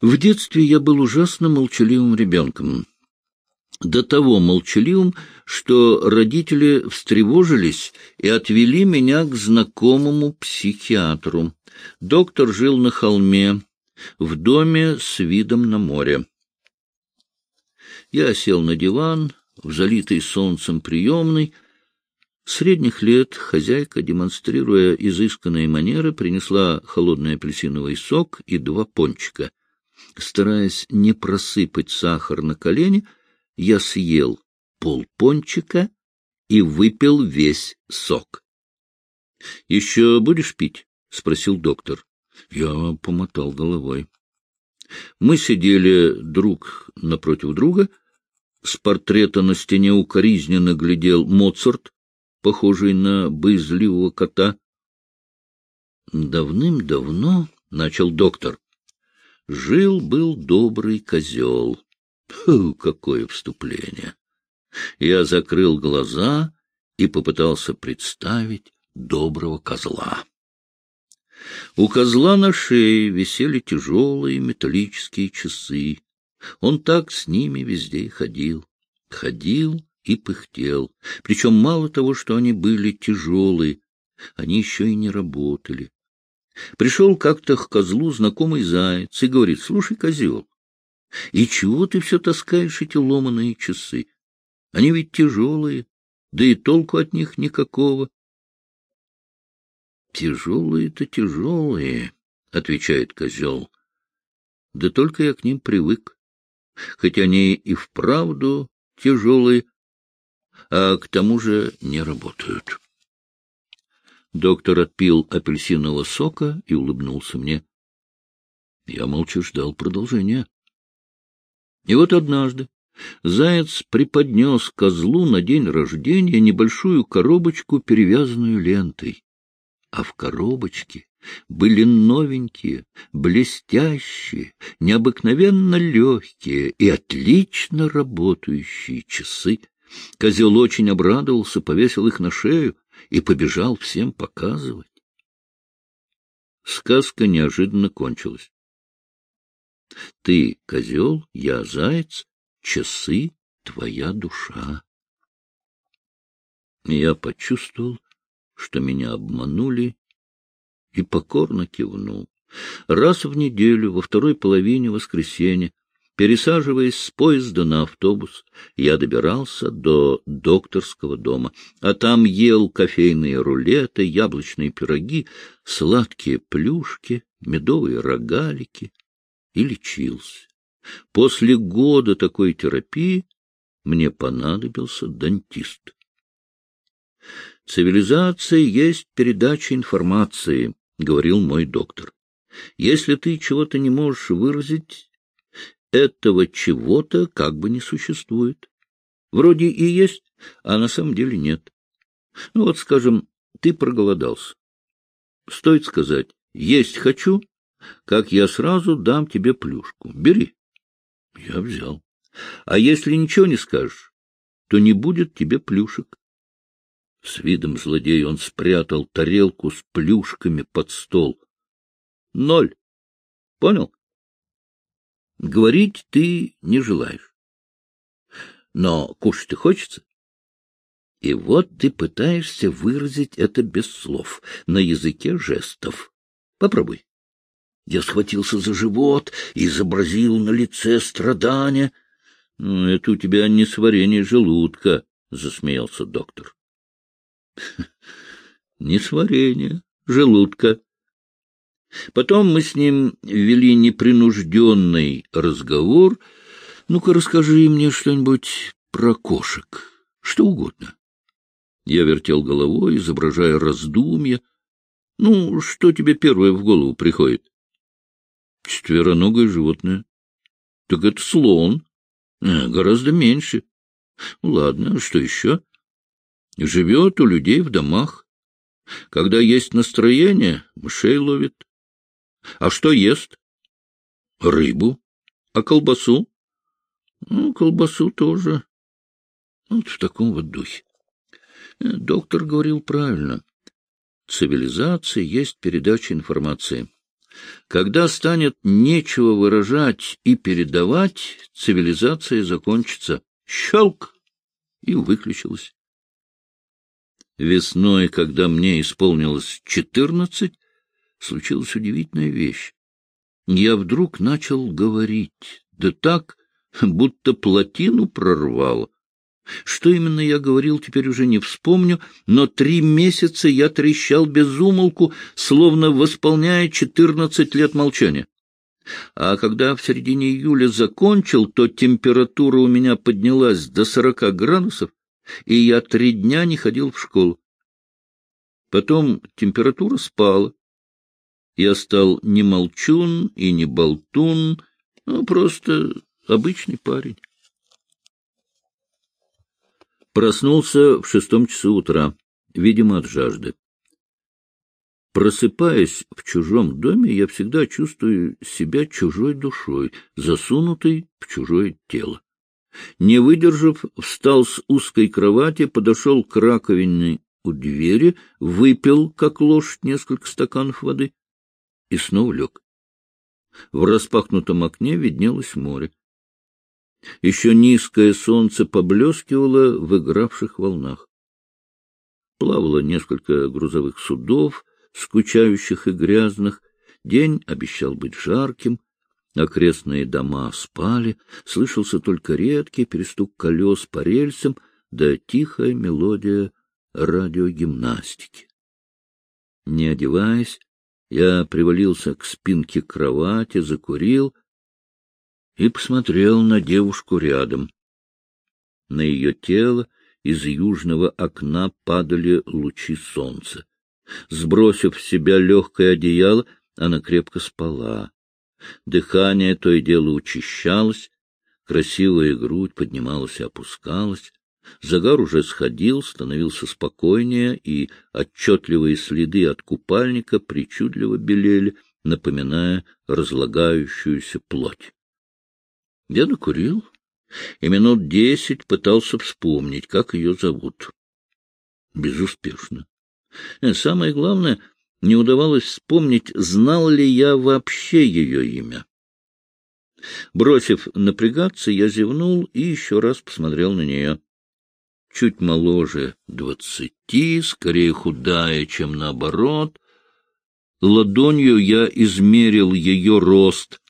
В детстве я был ужасно молчаливым ребенком. До того молчаливым, что родители встревожились и отвели меня к знакомому психиатру. Доктор жил на холме, в доме с видом на море. Я сел на диван, в залитой солнцем приемной. Средних лет хозяйка, демонстрируя изысканные манеры, принесла холодный апельсиновый сок и два пончика. Стараясь не просыпать сахар на колени, я съел полпончика и выпил весь сок. — Еще будешь пить? — спросил доктор. Я помотал головой. Мы сидели друг напротив друга. С портрета на стене укоризненно глядел Моцарт, похожий на боязливого кота. Давным-давно, — начал доктор, — жил-был добрый козел. Фу, какое вступление! Я закрыл глаза и попытался представить доброго козла. У козла на шее висели тяжелые металлические часы. Он так с ними везде ходил. Ходил и пыхтел. Причем мало того, что они были тяжелые, они еще и не работали. Пришел как-то к козлу знакомый заяц и говорит, слушай, козел, и чего ты все таскаешь эти ломаные часы? Они ведь тяжелые, да и толку от них никакого. — Тяжелые-то тяжелые, — отвечает козел. — Да только я к ним привык. Хоть они и вправду тяжелые, а к тому же не работают. Доктор отпил апельсинового сока и улыбнулся мне. Я молча ждал продолжения. И вот однажды заяц преподнес козлу на день рождения небольшую коробочку, перевязанную лентой. А в коробочке были новенькие, блестящие, необыкновенно легкие и отлично работающие часы. Козел очень обрадовался, повесил их на шею и побежал всем показывать. Сказка неожиданно кончилась. Ты — козел, я — заяц, часы — твоя душа. Я почувствовал, что меня обманули, и покорно кивнул. Раз в неделю, во второй половине воскресенья, пересаживаясь с поезда на автобус, я добирался до докторского дома, а там ел кофейные рулеты, яблочные пироги, сладкие плюшки, медовые рогалики и лечился. После года такой терапии мне понадобился дантист. «Цивилизация есть передача информации», — говорил мой доктор. «Если ты чего-то не можешь выразить, этого чего-то как бы не существует. Вроде и есть, а на самом деле нет. Ну вот, скажем, ты проголодался. Стоит сказать «есть хочу», как я сразу дам тебе плюшку. Бери. Я взял. А если ничего не скажешь, то не будет тебе плюшек. С видом злодея он спрятал тарелку с плюшками под стол. Ноль. Понял? Говорить ты не желаешь. Но кушать-то хочется. И вот ты пытаешься выразить это без слов, на языке жестов. Попробуй. Я схватился за живот и изобразил на лице страдания. — Ну, это у тебя не сварение желудка, — засмеялся доктор. — Не сварение желудка. Потом мы с ним вели непринужденный разговор. Ну-ка, расскажи мне что-нибудь про кошек, что угодно. Я вертел головой, изображая раздумья. Ну, что тебе первое в голову приходит? Четвероногое животное. Так это слон. А, гораздо меньше. Ну, ладно, а что еще? Живет у людей в домах. Когда есть настроение, мышей ловит. А что ест? Рыбу. А колбасу? Ну, колбасу тоже. Вот в таком вот духе. Э, доктор говорил правильно. Цивилизация есть передача информации. Когда станет нечего выражать и передавать, цивилизация закончится. Щелк! И выключилась. Весной, когда мне исполнилось четырнадцать, случилась удивительная вещь. Я вдруг начал говорить, да так, будто плотину прорвало. Что именно я говорил, теперь уже не вспомню, но три месяца я трещал без умолку, словно восполняя четырнадцать лет молчания. А когда в середине июля закончил, то температура у меня поднялась до сорока градусов, и я три дня не ходил в школу. Потом температура спала. Я стал не молчун и не болтун, ну, просто обычный парень. Проснулся в шестом часу утра, видимо, от жажды. Просыпаясь в чужом доме, я всегда чувствую себя чужой душой, засунутой в чужое тело. Не выдержав, встал с узкой кровати, подошел к раковине у двери, выпил, как лошадь, несколько стаканов воды и снова лег. В распахнутом окне виднелось море. Еще низкое солнце поблескивало в игравших волнах. Плавало несколько грузовых судов, скучающих и грязных. День обещал быть жарким. Окрестные дома спали, слышался только редкий перестук колес по рельсам да тихая мелодия радиогимнастики. Не одеваясь, я привалился к спинке кровати, закурил и посмотрел на девушку рядом. На ее тело из южного окна падали лучи солнца. Сбросив с себя легкое одеяло, она крепко спала. Дыхание то и дело учащалось, красивая грудь поднималась и опускалась. Загар уже сходил, становился спокойнее, и отчетливые следы от купальника причудливо белели, напоминая разлагающуюся плоть. Я накурил и минут десять пытался вспомнить, как ее зовут. Безуспешно. Э, самое главное, не удавалось вспомнить, знал ли я вообще ее имя. Бросив напрягаться, я зевнул и еще раз посмотрел на нее чуть моложе двадцати, скорее худая, чем наоборот. Ладонью я измерил ее рост.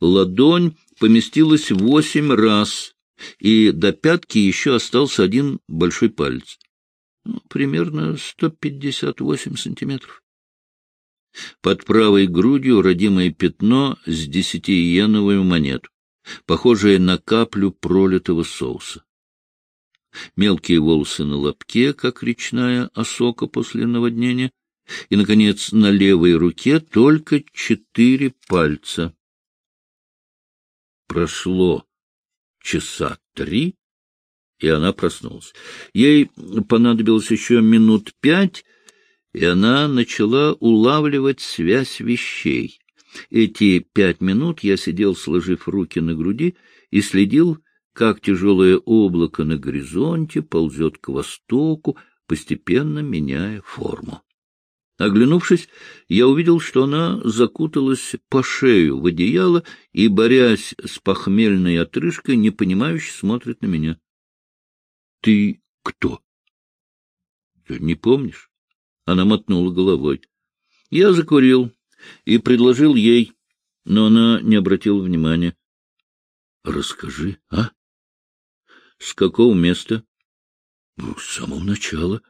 Ладонь поместилась восемь раз, и до пятки еще остался один большой палец. Ну, примерно сто пятьдесят восемь сантиметров. Под правой грудью родимое пятно с десятииеновую монету, похожее на каплю пролитого соуса мелкие волосы на лобке, как речная осока после наводнения, и, наконец, на левой руке только четыре пальца. Прошло часа три, и она проснулась. Ей понадобилось еще минут пять, и она начала улавливать связь вещей. Эти пять минут я сидел, сложив руки на груди, и следил как тяжелое облако на горизонте ползет к востоку, постепенно меняя форму. Оглянувшись, я увидел, что она закуталась по шею в одеяло и, борясь с похмельной отрыжкой, непонимающе смотрит на меня. — Ты кто? — не помнишь? Она мотнула головой. Я закурил и предложил ей, но она не обратила внимания. — Расскажи, а? — С какого места? Ну, — С самого начала.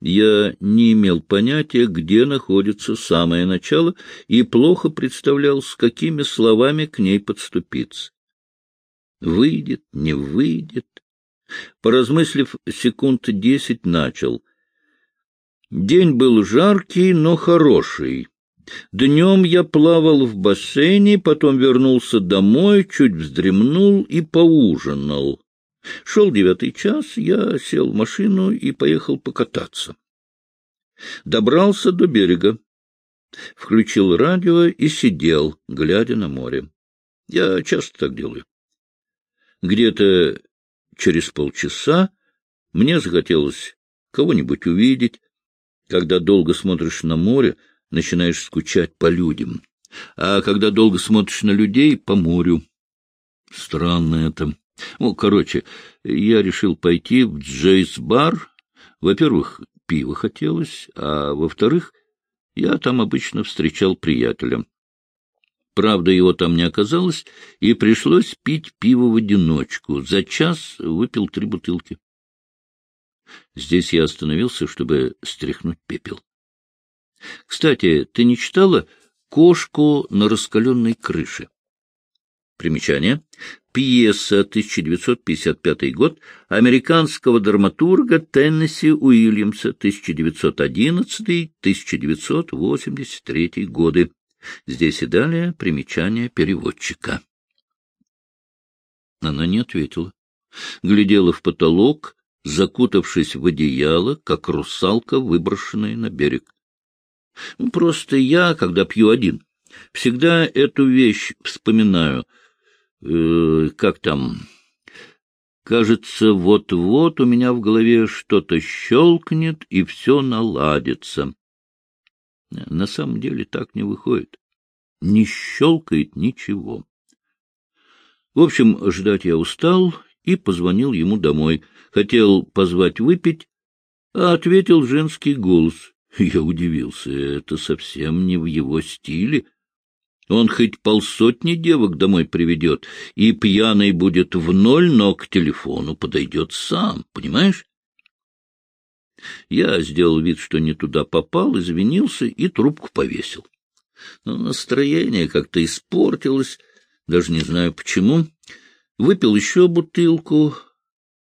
Я не имел понятия, где находится самое начало, и плохо представлял, с какими словами к ней подступиться. Выйдет, не выйдет. Поразмыслив секунд десять, начал. День был жаркий, но хороший. Днем я плавал в бассейне, потом вернулся домой, чуть вздремнул и поужинал. Шел девятый час, я сел в машину и поехал покататься. Добрался до берега, включил радио и сидел, глядя на море. Я часто так делаю. Где-то через полчаса мне захотелось кого-нибудь увидеть. Когда долго смотришь на море, начинаешь скучать по людям. А когда долго смотришь на людей, по морю. Странно это. Ну, короче, я решил пойти в Джейс-бар. Во-первых, пиво хотелось, а во-вторых, я там обычно встречал приятеля. Правда, его там не оказалось, и пришлось пить пиво в одиночку. За час выпил три бутылки. Здесь я остановился, чтобы стряхнуть пепел. Кстати, ты не читала «Кошку на раскаленной крыше»? Примечание. Пьеса, 1955 год, американского драматурга Теннесси Уильямса, 1911-1983 годы. Здесь и далее примечание переводчика. Она не ответила. Глядела в потолок, закутавшись в одеяло, как русалка, выброшенная на берег. Просто я, когда пью один, всегда эту вещь вспоминаю — э, как там... Кажется, вот-вот у меня в голове что-то щелкнет, и все наладится. На самом деле так не выходит. Не щелкает ничего. В общем, ждать я устал и позвонил ему домой. Хотел позвать выпить, а ответил женский голос. Я удивился, это совсем не в его стиле. Он хоть полсотни девок домой приведет, и пьяный будет в ноль, но к телефону подойдет сам, понимаешь? Я сделал вид, что не туда попал, извинился и трубку повесил. Но настроение как-то испортилось, даже не знаю почему. Выпил еще бутылку,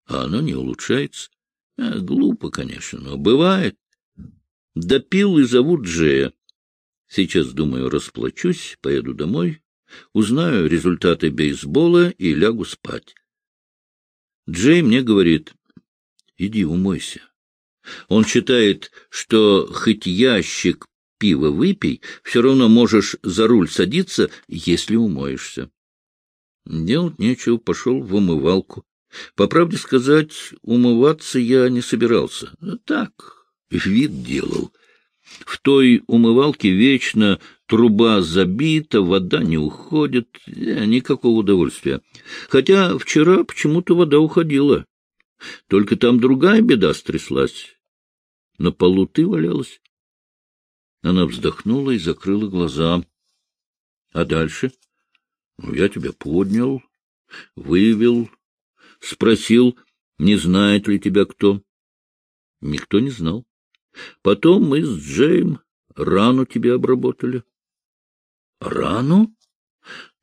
а оно не улучшается. А, глупо, конечно, но бывает. Допил и зовут Джея. Сейчас, думаю, расплачусь, поеду домой, узнаю результаты бейсбола и лягу спать. Джей мне говорит, иди умойся. Он считает, что хоть ящик пива выпей, все равно можешь за руль садиться, если умоешься. Делать нечего, пошел в умывалку. По правде сказать, умываться я не собирался. Так, вид делал. В той умывалке вечно труба забита, вода не уходит, э, никакого удовольствия. Хотя вчера почему-то вода уходила. Только там другая беда стряслась. На полу ты валялась. Она вздохнула и закрыла глаза. А дальше? Ну, я тебя поднял, вывел, спросил, не знает ли тебя кто. Никто не знал. Потом мы с Джейм рану тебе обработали. — Рану?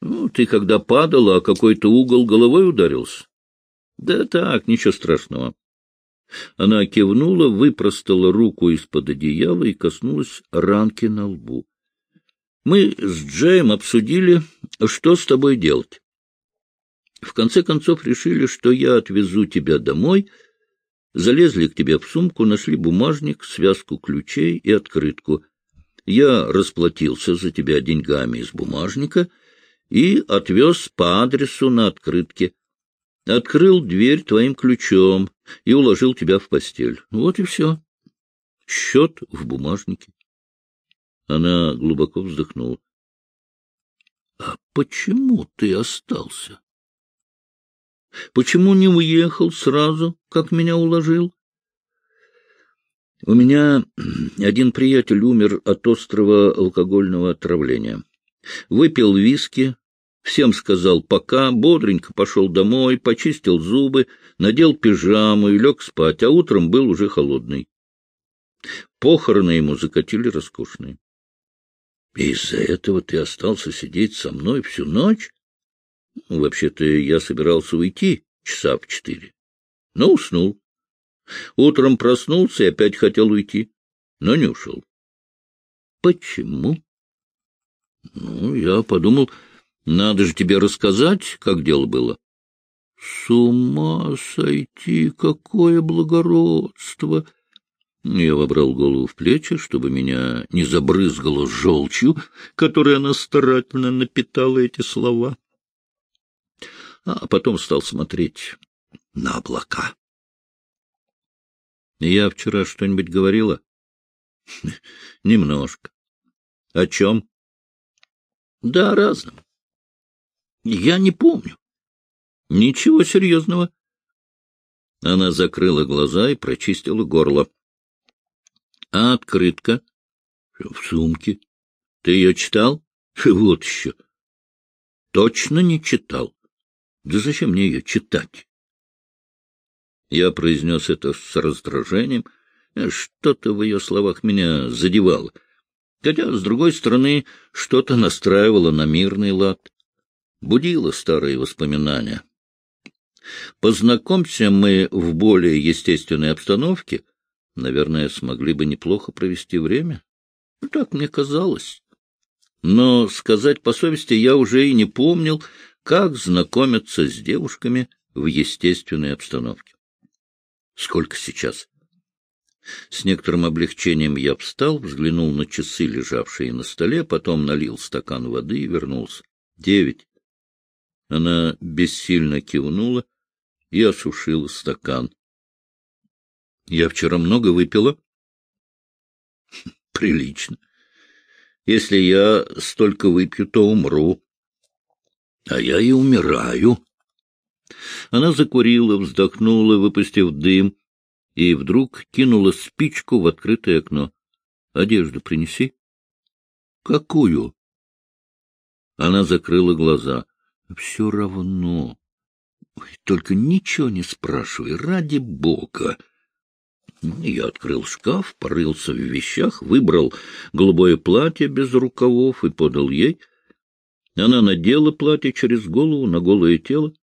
Ну, ты когда падала, а какой-то угол головой ударился? — Да так, ничего страшного. Она кивнула, выпростала руку из-под одеяла и коснулась ранки на лбу. Мы с Джейм обсудили, что с тобой делать. В конце концов решили, что я отвезу тебя домой — Залезли к тебе в сумку, нашли бумажник, связку ключей и открытку. Я расплатился за тебя деньгами из бумажника и отвез по адресу на открытке. Открыл дверь твоим ключом и уложил тебя в постель. Вот и все. Счет в бумажнике. Она глубоко вздохнула. — А почему ты остался? Почему не уехал сразу, как меня уложил? У меня один приятель умер от острого алкогольного отравления. Выпил виски, всем сказал «пока», бодренько пошел домой, почистил зубы, надел пижаму и лег спать, а утром был уже холодный. Похороны ему закатили роскошные. — Из-за этого ты остался сидеть со мной всю ночь? Вообще-то я собирался уйти часа в четыре, но уснул. Утром проснулся и опять хотел уйти, но не ушел. Почему? Ну, я подумал, надо же тебе рассказать, как дело было. С ума сойти, какое благородство! Я вобрал голову в плечи, чтобы меня не забрызгало желчью, которой она старательно напитала эти слова а потом стал смотреть на облака. — Я вчера что-нибудь говорила? — Немножко. — О чем? — Да, о разном. — Я не помню. — Ничего серьезного. Она закрыла глаза и прочистила горло. — А открытка? — В сумке. — Ты ее читал? — Вот еще. — Точно не читал. Да зачем мне ее читать? Я произнес это с раздражением. Что-то в ее словах меня задевало. Хотя, с другой стороны, что-то настраивало на мирный лад. Будило старые воспоминания. Познакомься мы в более естественной обстановке, наверное, смогли бы неплохо провести время. Ну, так мне казалось. Но, сказать по совести, я уже и не помнил, как знакомиться с девушками в естественной обстановке. Сколько сейчас? С некоторым облегчением я встал, взглянул на часы, лежавшие на столе, потом налил стакан воды и вернулся. Девять. Она бессильно кивнула и осушила стакан. — Я вчера много выпила? — Прилично. Если я столько выпью, то умру. А я и умираю. Она закурила, вздохнула, выпустив дым, и вдруг кинула спичку в открытое окно. — Одежду принеси. — Какую? Она закрыла глаза. — Все равно. Только ничего не спрашивай, ради бога. Я открыл шкаф, порылся в вещах, выбрал голубое платье без рукавов и подал ей. Она надела платье через голову на голое тело,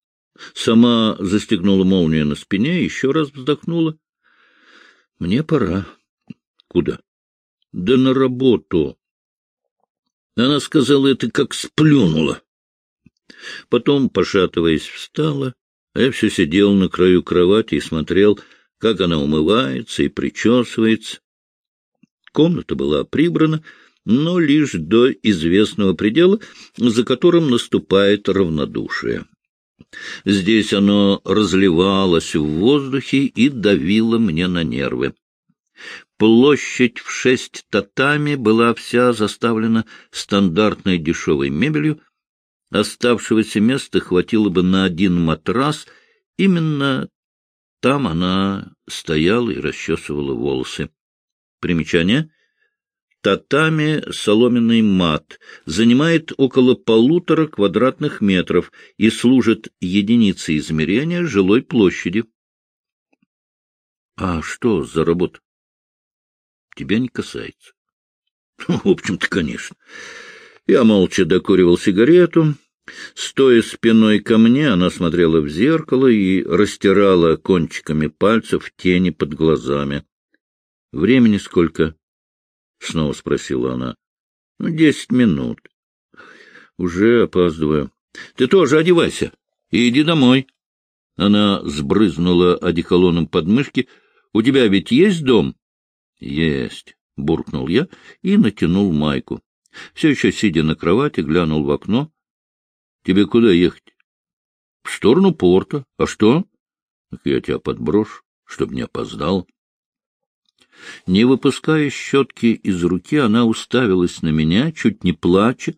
сама застегнула молнию на спине, еще раз вздохнула. — Мне пора. — Куда? — Да на работу. Она сказала это, как сплюнула. Потом, пошатываясь, встала, а я все сидел на краю кровати и смотрел, как она умывается и причесывается. Комната была прибрана, но лишь до известного предела, за которым наступает равнодушие. Здесь оно разливалось в воздухе и давило мне на нервы. Площадь в шесть татами была вся заставлена стандартной дешевой мебелью. Оставшегося места хватило бы на один матрас. Именно там она стояла и расчесывала волосы. Примечание. Татами соломенный мат занимает около полутора квадратных метров и служит единицей измерения жилой площади. — А что за работа? — Тебя не касается. — В общем-то, конечно. Я молча докуривал сигарету. Стоя спиной ко мне, она смотрела в зеркало и растирала кончиками пальцев тени под глазами. — Времени сколько? — снова спросила она. — Ну, десять минут. — Уже опаздываю. — Ты тоже одевайся и иди домой. Она сбрызнула одеколоном подмышки. — У тебя ведь есть дом? — Есть, — буркнул я и натянул майку. Все еще, сидя на кровати, глянул в окно. — Тебе куда ехать? — В сторону порта. А что? — Я тебя подброшу, чтобы не опоздал. Не выпуская щетки из руки, она уставилась на меня, чуть не плача.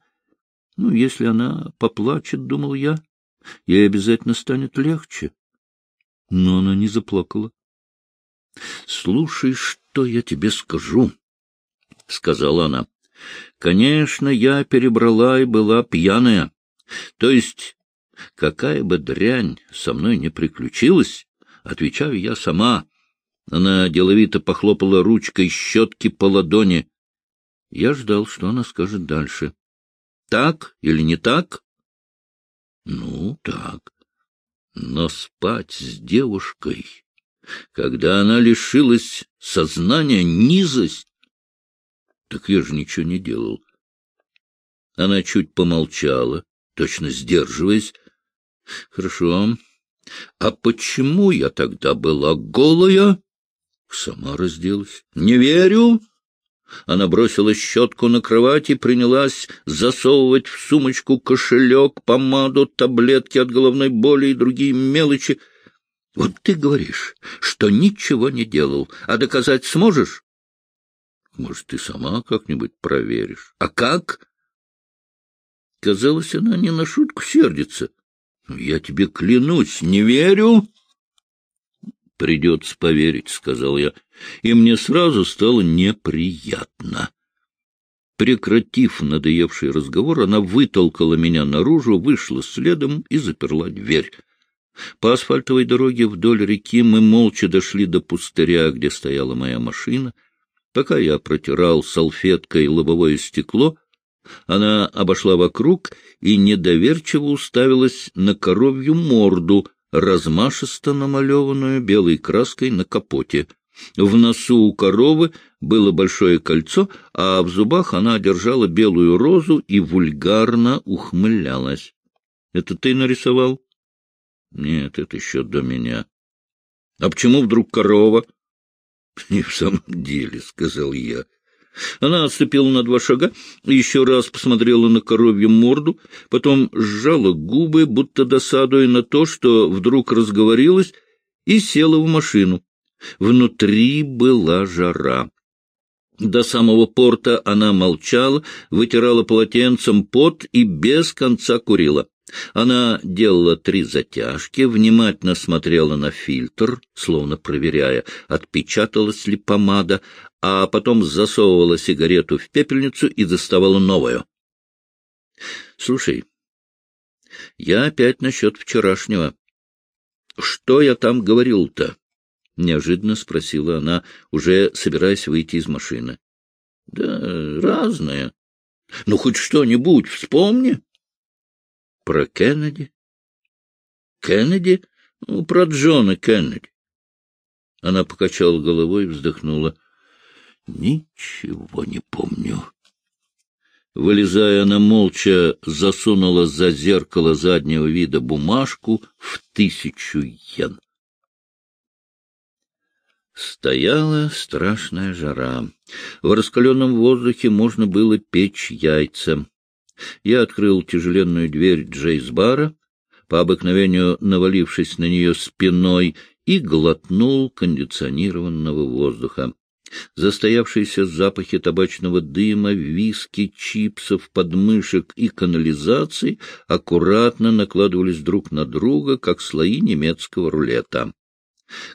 Ну, если она поплачет, — думал я, — ей обязательно станет легче. Но она не заплакала. — Слушай, что я тебе скажу, — сказала она. — Конечно, я перебрала и была пьяная. То есть, какая бы дрянь со мной не приключилась, отвечаю я сама — она деловито похлопала ручкой щетки по ладони. Я ждал, что она скажет дальше. — Так или не так? — Ну, так. Но спать с девушкой, когда она лишилась сознания, низость... Так я же ничего не делал. Она чуть помолчала, точно сдерживаясь. — Хорошо. А почему я тогда была голая? Сама разделась. — Не верю! Она бросила щетку на кровать и принялась засовывать в сумочку кошелек, помаду, таблетки от головной боли и другие мелочи. — Вот ты говоришь, что ничего не делал, а доказать сможешь? — Может, ты сама как-нибудь проверишь? А как? Казалось, она не на шутку сердится. Я тебе клянусь, не верю. Придется поверить, — сказал я, и мне сразу стало неприятно. Прекратив надоевший разговор, она вытолкала меня наружу, вышла следом и заперла дверь. По асфальтовой дороге вдоль реки мы молча дошли до пустыря, где стояла моя машина. Пока я протирал салфеткой лобовое стекло, она обошла вокруг и недоверчиво уставилась на коровью морду, размашисто намалеванную белой краской на капоте. В носу у коровы было большое кольцо, а в зубах она держала белую розу и вульгарно ухмылялась. — Это ты нарисовал? — Нет, это еще до меня. — А почему вдруг корова? — Не в самом деле, — сказал я. Она отступила на два шага, еще раз посмотрела на коровью морду, потом сжала губы, будто досадуя на то, что вдруг разговорилась, и села в машину. Внутри была жара. До самого порта она молчала, вытирала полотенцем пот и без конца курила. Она делала три затяжки, внимательно смотрела на фильтр, словно проверяя, отпечаталась ли помада, а потом засовывала сигарету в пепельницу и доставала новую. — Слушай, я опять насчет вчерашнего. Что я там говорил-то? — неожиданно спросила она, уже собираясь выйти из машины. — Да разное. — Ну, хоть что-нибудь вспомни. — Про Кеннеди? — Кеннеди? Ну, про Джона Кеннеди. Она покачала головой и вздохнула. — Ничего не помню. Вылезая, она молча засунула за зеркало заднего вида бумажку в тысячу йен. Стояла страшная жара. В раскаленном воздухе можно было печь яйца. Я открыл тяжеленную дверь Джейс-бара, по обыкновению навалившись на нее спиной, и глотнул кондиционированного воздуха. Застоявшиеся запахи табачного дыма, виски, чипсов, подмышек и канализации аккуратно накладывались друг на друга, как слои немецкого рулета.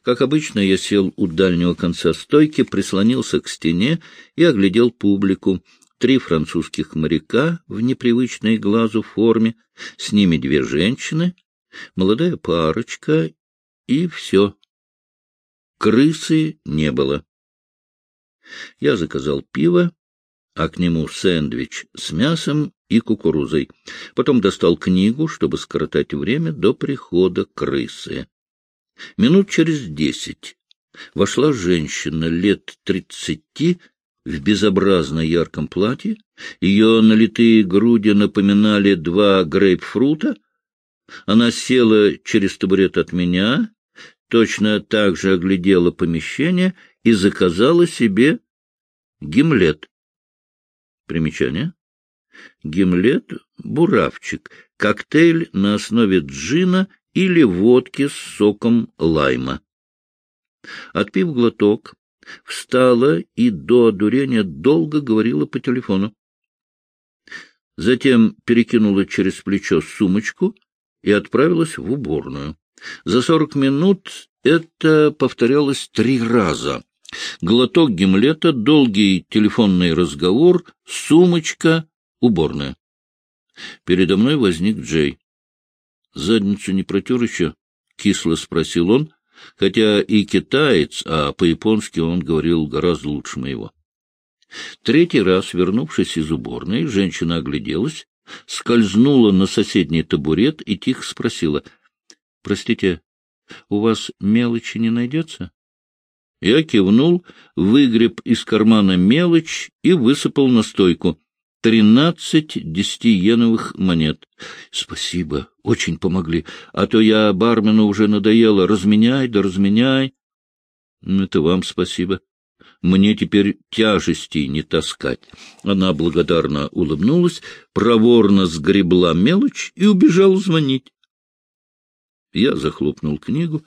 Как обычно, я сел у дальнего конца стойки, прислонился к стене и оглядел публику. Три французских моряка в непривычной глазу форме, с ними две женщины, молодая парочка и все. Крысы не было. Я заказал пиво, а к нему сэндвич с мясом и кукурузой. Потом достал книгу, чтобы скоротать время до прихода крысы. Минут через десять вошла женщина лет тридцати в безобразно ярком платье. Ее налитые груди напоминали два грейпфрута. Она села через табурет от меня, точно так же оглядела помещение и заказала себе гимлет. Примечание. Гимлет — буравчик, коктейль на основе джина или водки с соком лайма. Отпив глоток, встала и до одурения долго говорила по телефону. Затем перекинула через плечо сумочку и отправилась в уборную. За сорок минут это повторялось три раза. Глоток гимлета, долгий телефонный разговор, сумочка, уборная. Передо мной возник Джей. — Задницу не протер еще? — кисло спросил он, хотя и китаец, а по-японски он говорил гораздо лучше моего. Третий раз, вернувшись из уборной, женщина огляделась, скользнула на соседний табурет и тихо спросила. — Простите, у вас мелочи не найдется? Я кивнул, выгреб из кармана мелочь и высыпал на стойку тринадцать десятиеновых монет. Спасибо, очень помогли, а то я бармену уже надоело. Разменяй да разменяй. Это вам спасибо. Мне теперь тяжестей не таскать. Она благодарно улыбнулась, проворно сгребла мелочь и убежала звонить. Я захлопнул книгу,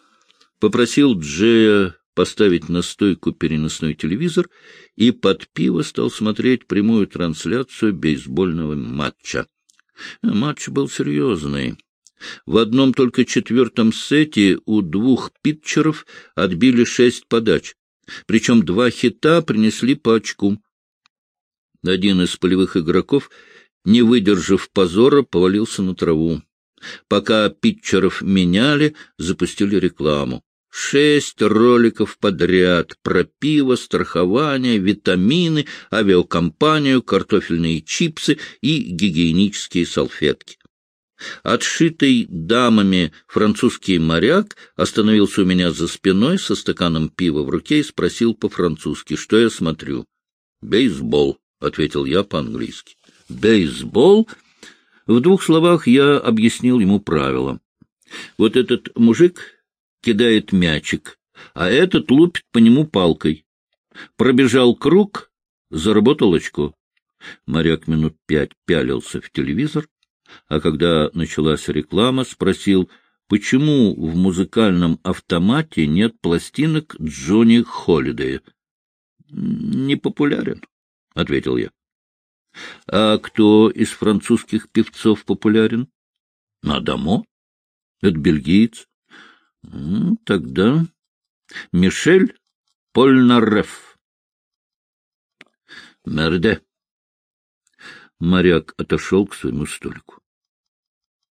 попросил Джея поставить на стойку переносной телевизор и под пиво стал смотреть прямую трансляцию бейсбольного матча. Матч был серьезный. В одном только четвертом сете у двух питчеров отбили шесть подач, причем два хита принесли по очку. Один из полевых игроков, не выдержав позора, повалился на траву. Пока питчеров меняли, запустили рекламу. Шесть роликов подряд про пиво, страхование, витамины, авиакомпанию, картофельные чипсы и гигиенические салфетки. Отшитый дамами французский моряк остановился у меня за спиной со стаканом пива в руке и спросил по-французски, что я смотрю. «Бейсбол», — ответил я по-английски. «Бейсбол?» В двух словах я объяснил ему правила. Вот этот мужик кидает мячик, а этот лупит по нему палкой. Пробежал круг, заработал очко. Моряк минут пять пялился в телевизор, а когда началась реклама, спросил, почему в музыкальном автомате нет пластинок Джонни Холидея. — Не популярен, — ответил я. — А кто из французских певцов популярен? — Надамо. Это бельгиец. — Тогда Мишель Польнареф. — Мерде. Моряк отошел к своему столику.